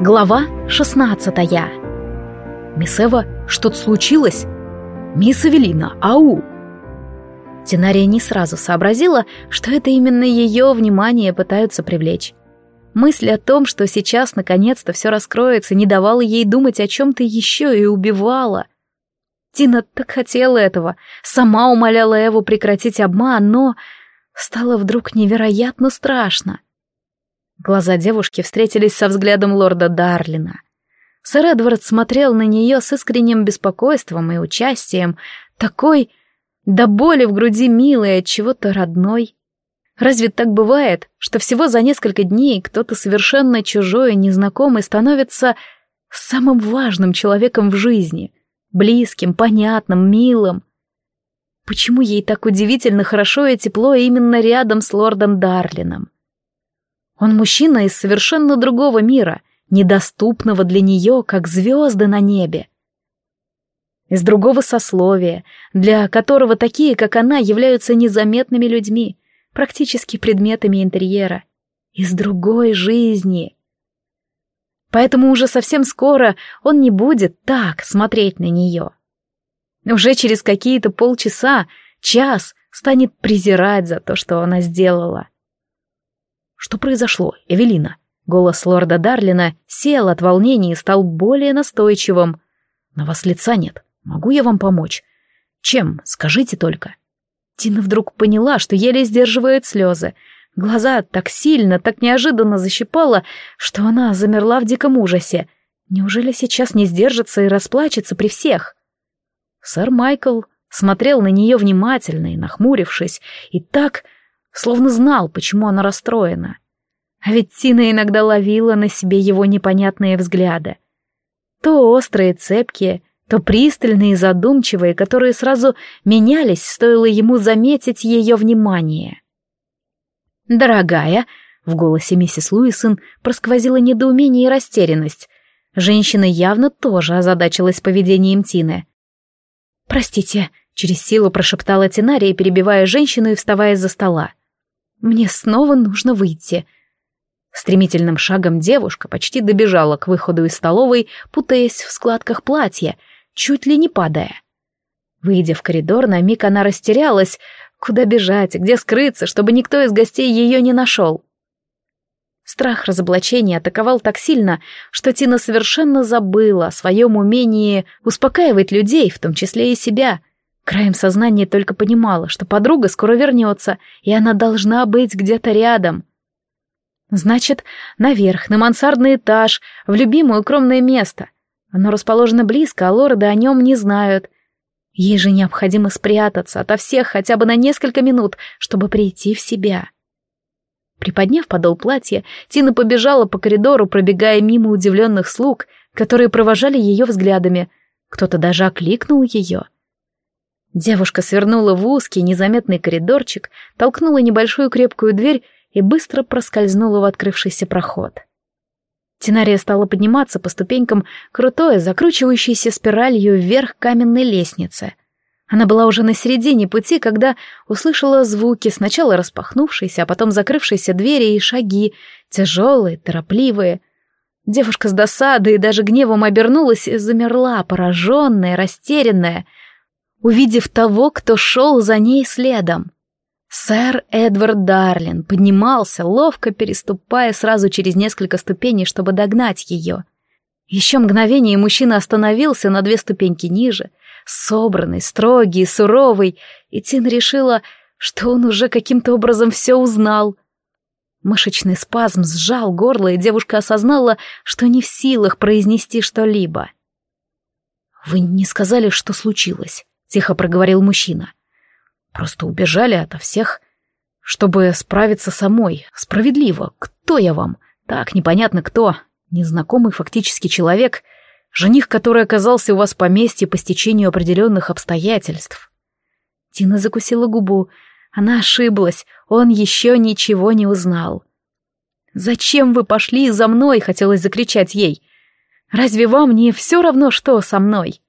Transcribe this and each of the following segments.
Глава шестнадцатая. «Мисс Эва, что-то случилось?» «Мисс Эвелина, ау!» Тинария не сразу сообразила, что это именно ее внимание пытаются привлечь. Мысль о том, что сейчас наконец-то все раскроется, не давала ей думать о чем-то еще и убивала. Тина так хотела этого, сама умоляла Эву прекратить обман, но стало вдруг невероятно страшно. Глаза девушки встретились со взглядом лорда Дарлина. Сэр Эдвард смотрел на нее с искренним беспокойством и участием, такой до боли в груди милой от чего-то родной. Разве так бывает, что всего за несколько дней кто-то совершенно чужой и незнакомый становится самым важным человеком в жизни, близким, понятным, милым? Почему ей так удивительно хорошо и тепло именно рядом с лордом Дарлином? Он мужчина из совершенно другого мира, недоступного для нее, как звезды на небе. Из другого сословия, для которого такие, как она, являются незаметными людьми, практически предметами интерьера. Из другой жизни. Поэтому уже совсем скоро он не будет так смотреть на нее. Уже через какие-то полчаса, час станет презирать за то, что она сделала. Что произошло, Эвелина? Голос лорда Дарлина сел от волнения и стал более настойчивым. На вас лица нет. Могу я вам помочь? Чем? Скажите только. Тина вдруг поняла, что еле сдерживает слезы. Глаза так сильно, так неожиданно защипала, что она замерла в диком ужасе. Неужели сейчас не сдержится и расплачется при всех? Сэр Майкл смотрел на нее внимательно и нахмурившись, и так словно знал, почему она расстроена. А ведь Тина иногда ловила на себе его непонятные взгляды. То острые, цепкие, то пристальные задумчивые, которые сразу менялись, стоило ему заметить ее внимание. «Дорогая», — в голосе миссис Луисон просквозило недоумение и растерянность. Женщина явно тоже озадачилась поведением Тины. «Простите», — через силу прошептала Тинария, перебивая женщину и вставая из-за стола. Мне снова нужно выйти. Стремительным шагом девушка почти добежала к выходу из столовой, путаясь в складках платья, чуть ли не падая. Выйдя в коридор, на миг она растерялась, куда бежать, где скрыться, чтобы никто из гостей ее не нашел. Страх разоблачения атаковал так сильно, что Тина совершенно забыла о своем умении успокаивать людей, в том числе и себя — Краем сознания только понимала, что подруга скоро вернется, и она должна быть где-то рядом. Значит, наверх, на мансардный этаж, в любимое укромное место. Оно расположено близко, а лорды о нем не знают. Ей же необходимо спрятаться ото всех хотя бы на несколько минут, чтобы прийти в себя. Приподняв подол платья, Тина побежала по коридору, пробегая мимо удивленных слуг, которые провожали ее взглядами. Кто-то даже окликнул ее — Девушка свернула в узкий незаметный коридорчик, толкнула небольшую крепкую дверь и быстро проскользнула в открывшийся проход. Тинария стала подниматься по ступенькам крутой, закручивающейся спиралью вверх каменной лестницы. Она была уже на середине пути, когда услышала звуки, сначала распахнувшиеся, а потом закрывшиеся двери и шаги, тяжелые, торопливые. Девушка с досадой и даже гневом обернулась и замерла, пораженная, растерянная — увидев того, кто шел за ней следом. Сэр Эдвард Дарлин поднимался, ловко переступая сразу через несколько ступеней, чтобы догнать ее. Еще мгновение мужчина остановился на две ступеньки ниже, собранный, строгий, суровый, и Тин решила, что он уже каким-то образом все узнал. Мышечный спазм сжал горло, и девушка осознала, что не в силах произнести что-либо. «Вы не сказали, что случилось?» — тихо проговорил мужчина. «Просто убежали ото всех, чтобы справиться самой. Справедливо. Кто я вам? Так, непонятно кто. Незнакомый фактически человек, жених, который оказался у вас в поместье по стечению определенных обстоятельств». Тина закусила губу. Она ошиблась, он еще ничего не узнал. «Зачем вы пошли за мной?» — хотелось закричать ей. «Разве вам не все равно, что со мной?»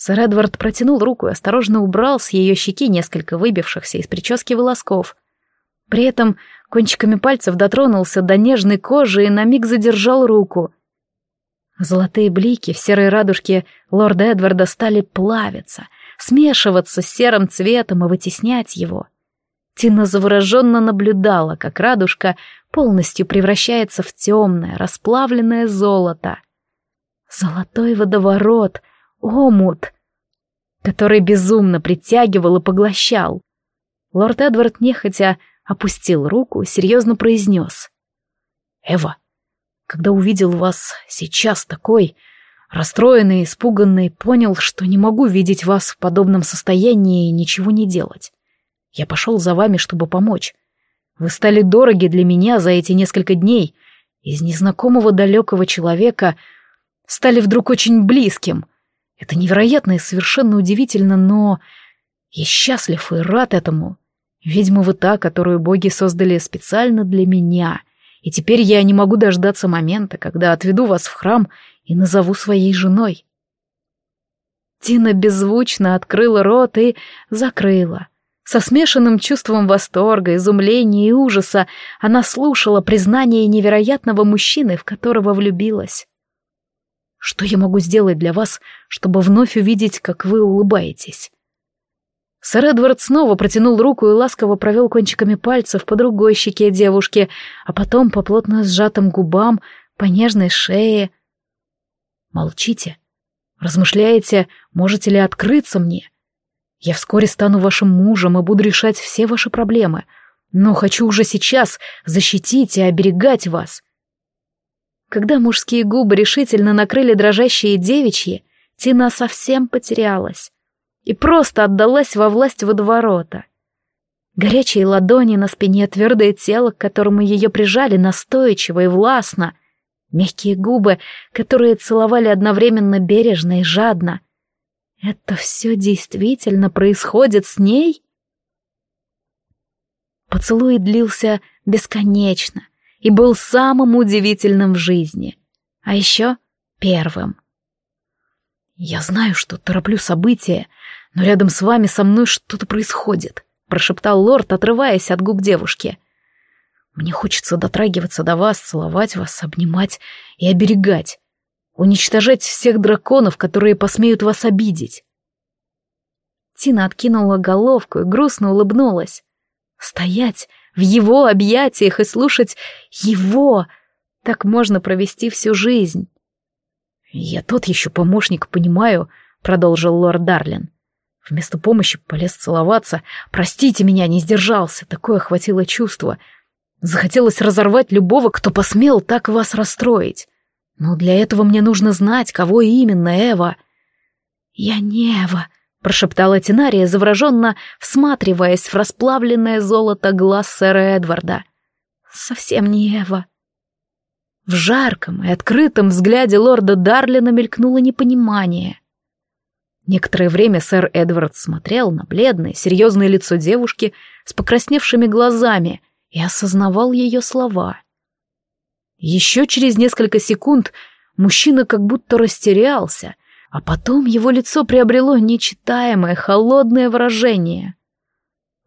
Сэр Эдвард протянул руку и осторожно убрал с ее щеки несколько выбившихся из прически волосков. При этом кончиками пальцев дотронулся до нежной кожи и на миг задержал руку. Золотые блики в серой радужке лорда Эдварда стали плавиться, смешиваться с серым цветом и вытеснять его. Тина завороженно наблюдала, как радужка полностью превращается в темное, расплавленное золото. Золотой водоворот, омут, который безумно притягивал и поглощал. Лорд Эдвард нехотя опустил руку, серьезно произнес. «Эва, когда увидел вас сейчас такой, расстроенный, испуганный, понял, что не могу видеть вас в подобном состоянии и ничего не делать. Я пошел за вами, чтобы помочь. Вы стали дороги для меня за эти несколько дней. Из незнакомого далекого человека стали вдруг очень близким. Это невероятно и совершенно удивительно, но я счастлив и рад этому. Ведьма вы та, которую боги создали специально для меня, и теперь я не могу дождаться момента, когда отведу вас в храм и назову своей женой. Тина беззвучно открыла рот и закрыла. Со смешанным чувством восторга, изумления и ужаса она слушала признание невероятного мужчины, в которого влюбилась. «Что я могу сделать для вас, чтобы вновь увидеть, как вы улыбаетесь?» Сэр Эдвард снова протянул руку и ласково провел кончиками пальцев по другой щеке девушки, а потом по плотно сжатым губам, по нежной шее. «Молчите. Размышляете, можете ли открыться мне? Я вскоре стану вашим мужем и буду решать все ваши проблемы, но хочу уже сейчас защитить и оберегать вас». Когда мужские губы решительно накрыли дрожащие девичьи, Тина совсем потерялась и просто отдалась во власть водоворота. Горячие ладони на спине, твердое тело, к которому ее прижали настойчиво и властно, мягкие губы, которые целовали одновременно бережно и жадно. Это все действительно происходит с ней? Поцелуй длился бесконечно и был самым удивительным в жизни, а еще первым. Я знаю, что тороплю события, но рядом с вами со мной что-то происходит», — прошептал лорд, отрываясь от губ девушки. «Мне хочется дотрагиваться до вас, целовать вас, обнимать и оберегать, уничтожать всех драконов, которые посмеют вас обидеть». Тина откинула головку и грустно улыбнулась. Стоять в его объятиях и слушать его, так можно провести всю жизнь. «Я тот еще помощник, понимаю», — продолжил лорд Дарлин. Вместо помощи полез целоваться. «Простите меня, не сдержался». Такое охватило чувство. Захотелось разорвать любого, кто посмел так вас расстроить. Но для этого мне нужно знать, кого именно Эва. «Я не Эва», — прошептала Тинария, завороженно всматриваясь в расплавленное золото глаз сэра Эдварда. «Совсем не Эва». В жарком и открытом взгляде лорда Дарлина мелькнуло непонимание — Некоторое время сэр Эдвард смотрел на бледное, серьезное лицо девушки с покрасневшими глазами и осознавал ее слова. Еще через несколько секунд мужчина как будто растерялся, а потом его лицо приобрело нечитаемое, холодное выражение.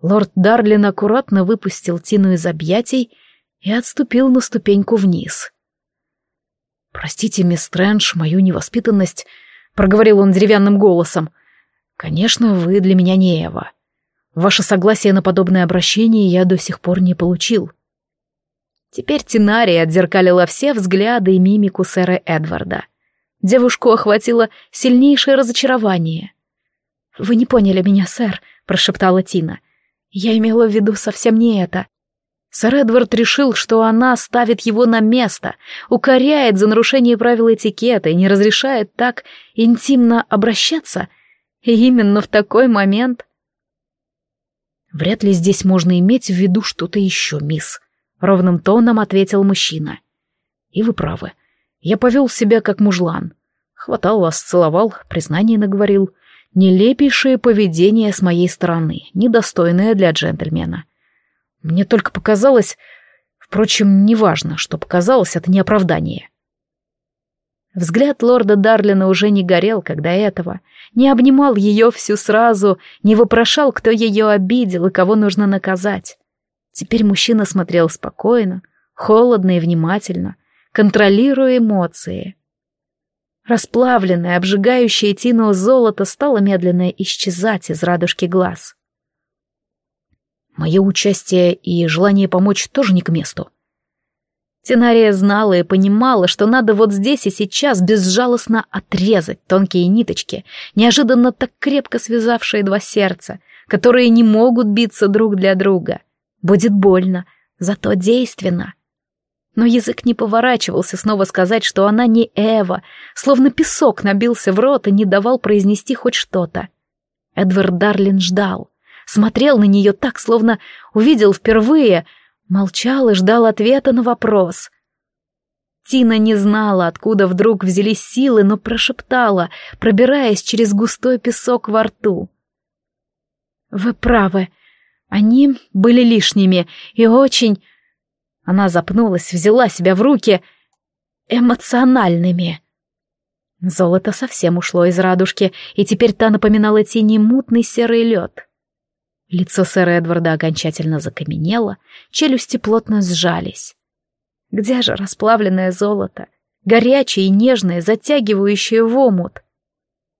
Лорд Дарлин аккуратно выпустил Тину из объятий и отступил на ступеньку вниз. «Простите, мисс Стрэндж, мою невоспитанность», — проговорил он деревянным голосом. «Конечно, вы для меня не Эва. Ваше согласие на подобное обращение я до сих пор не получил». Теперь Тинария отзеркалила все взгляды и мимику сэра Эдварда. Девушку охватило сильнейшее разочарование. «Вы не поняли меня, сэр», — прошептала Тина. «Я имела в виду совсем не это. Сэр Эдвард решил, что она ставит его на место, укоряет за нарушение правил этикета и не разрешает так интимно обращаться. И именно в такой момент... «Вряд ли здесь можно иметь в виду что-то еще, мисс», — ровным тоном ответил мужчина. «И вы правы. Я повел себя как мужлан. Хватал вас, целовал, признание наговорил. Нелепейшее поведение с моей стороны, недостойное для джентльмена. Мне только показалось... Впрочем, неважно, что показалось, это не оправдание. Взгляд лорда Дарлина уже не горел, когда этого, не обнимал ее всю сразу, не вопрошал, кто ее обидел и кого нужно наказать. Теперь мужчина смотрел спокойно, холодно и внимательно, контролируя эмоции. Расплавленное, обжигающее Тину золото стало медленно исчезать из радужки глаз. Мое участие и желание помочь тоже не к месту. Тинария знала и понимала, что надо вот здесь и сейчас безжалостно отрезать тонкие ниточки, неожиданно так крепко связавшие два сердца, которые не могут биться друг для друга. Будет больно, зато действенно. Но язык не поворачивался снова сказать, что она не Эва, словно песок набился в рот и не давал произнести хоть что-то. Эдвард Дарлин ждал, смотрел на нее так, словно увидел впервые — Молчал и ждал ответа на вопрос. Тина не знала, откуда вдруг взялись силы, но прошептала, пробираясь через густой песок во рту. «Вы правы. Они были лишними и очень...» Она запнулась, взяла себя в руки эмоциональными. Золото совсем ушло из радужки, и теперь та напоминала тени мутный серый лед. Лицо сэра Эдварда окончательно закаменело, челюсти плотно сжались. Где же расплавленное золото? Горячее и нежное, затягивающее в омут.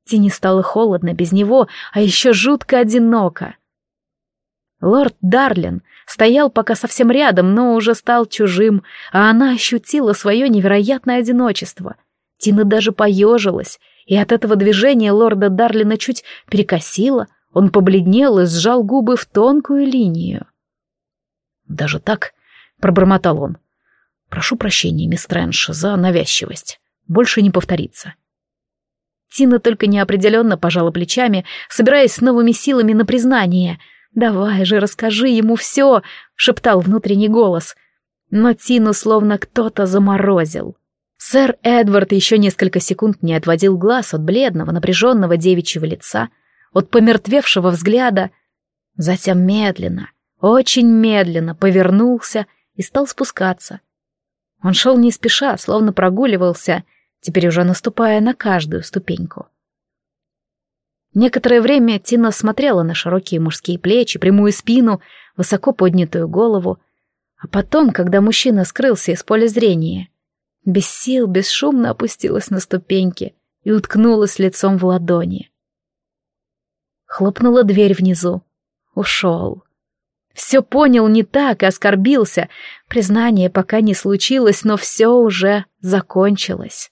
Тине стало холодно без него, а еще жутко одиноко. Лорд Дарлин стоял пока совсем рядом, но уже стал чужим, а она ощутила свое невероятное одиночество. Тина даже поежилась, и от этого движения лорда Дарлина чуть перекосила — он побледнел и сжал губы в тонкую линию. «Даже так?» — пробормотал он. «Прошу прощения, мисс Трэндж, за навязчивость. Больше не повторится». Тина только неопределенно пожала плечами, собираясь с новыми силами на признание. «Давай же, расскажи ему все!» — шептал внутренний голос. Но Тину словно кто-то заморозил. Сэр Эдвард еще несколько секунд не отводил глаз от бледного, напряженного девичьего лица — от помертвевшего взгляда, затем медленно, очень медленно повернулся и стал спускаться. Он шел не спеша, словно прогуливался, теперь уже наступая на каждую ступеньку. Некоторое время Тина смотрела на широкие мужские плечи, прямую спину, высоко поднятую голову, а потом, когда мужчина скрылся из поля зрения, без сил, бесшумно опустилась на ступеньки и уткнулась лицом в ладони. Хлопнула дверь внизу. Ушел. Все понял не так и оскорбился. Признание пока не случилось, но все уже закончилось.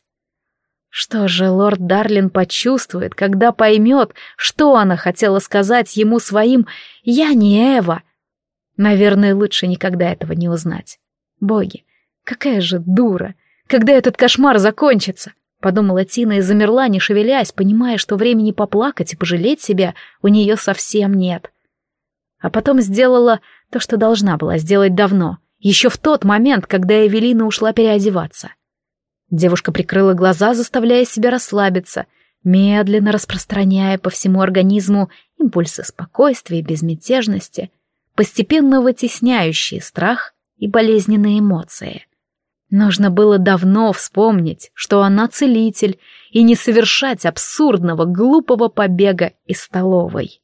Что же лорд Дарлин почувствует, когда поймет, что она хотела сказать ему своим «Я не Эва»? Наверное, лучше никогда этого не узнать. Боги, какая же дура! Когда этот кошмар закончится? Подумала Тина и замерла, не шевелясь, понимая, что времени поплакать и пожалеть себя у нее совсем нет. А потом сделала то, что должна была сделать давно, еще в тот момент, когда Эвелина ушла переодеваться. Девушка прикрыла глаза, заставляя себя расслабиться, медленно распространяя по всему организму импульсы спокойствия и безмятежности, постепенно вытесняющие страх и болезненные эмоции. Нужно было давно вспомнить, что она целитель, и не совершать абсурдного, глупого побега из столовой.